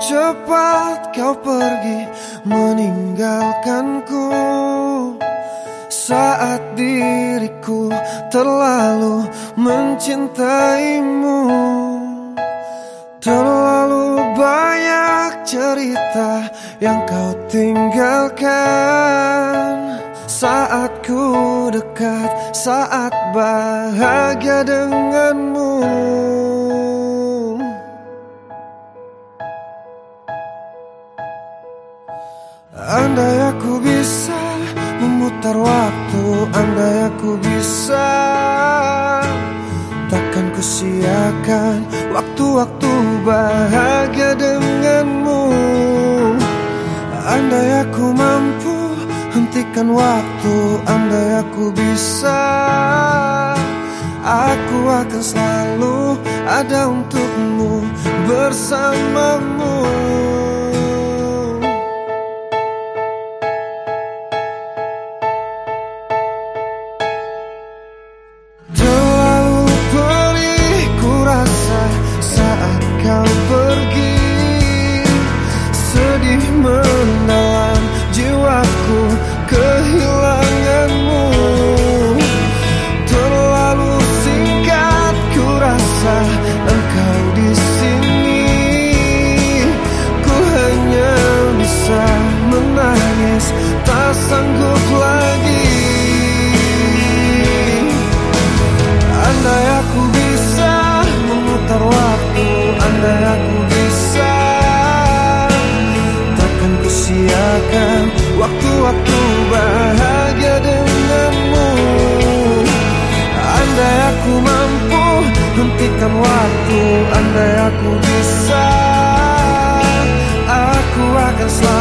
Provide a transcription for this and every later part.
cepat kau pergi meninggalkanku. Saat diriku terlalu mencintaimu Terlalu banyak cerita yang kau tinggalkan. Saat ku dekat, saat bahagia denganmu aku bisa memutar waktu Andai aku bisa. Takkan ku siakan waktu-waktu bahagia denganmu. Andai aku mampu hentikan waktu Andai aku bisa. Aku akan selalu ada untukmu bersamamu waktu-waktu bahagia denganmu. Andai aku mampu hentikan waktu Andai aku bisa Aku akan selalu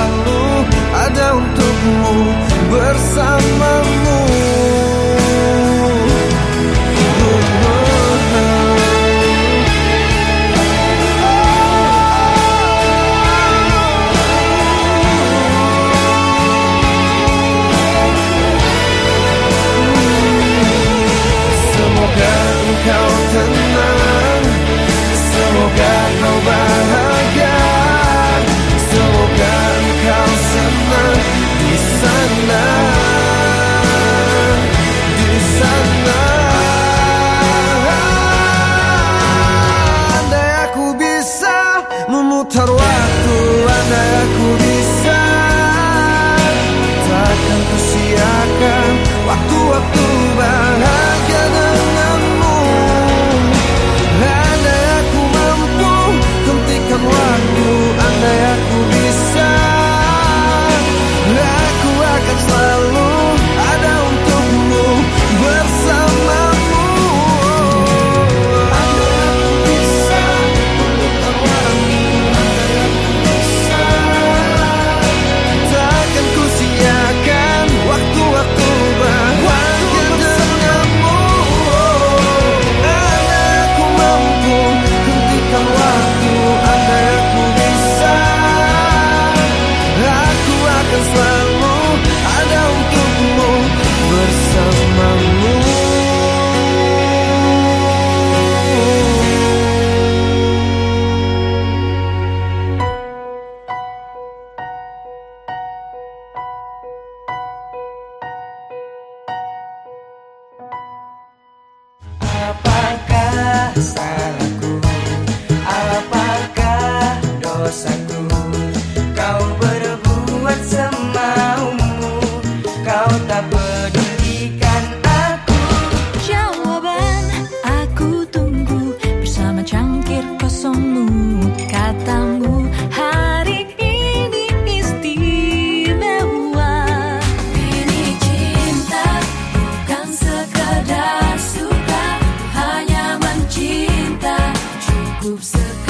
Apakah salahku? Apakah dosaku? Kau ber upset.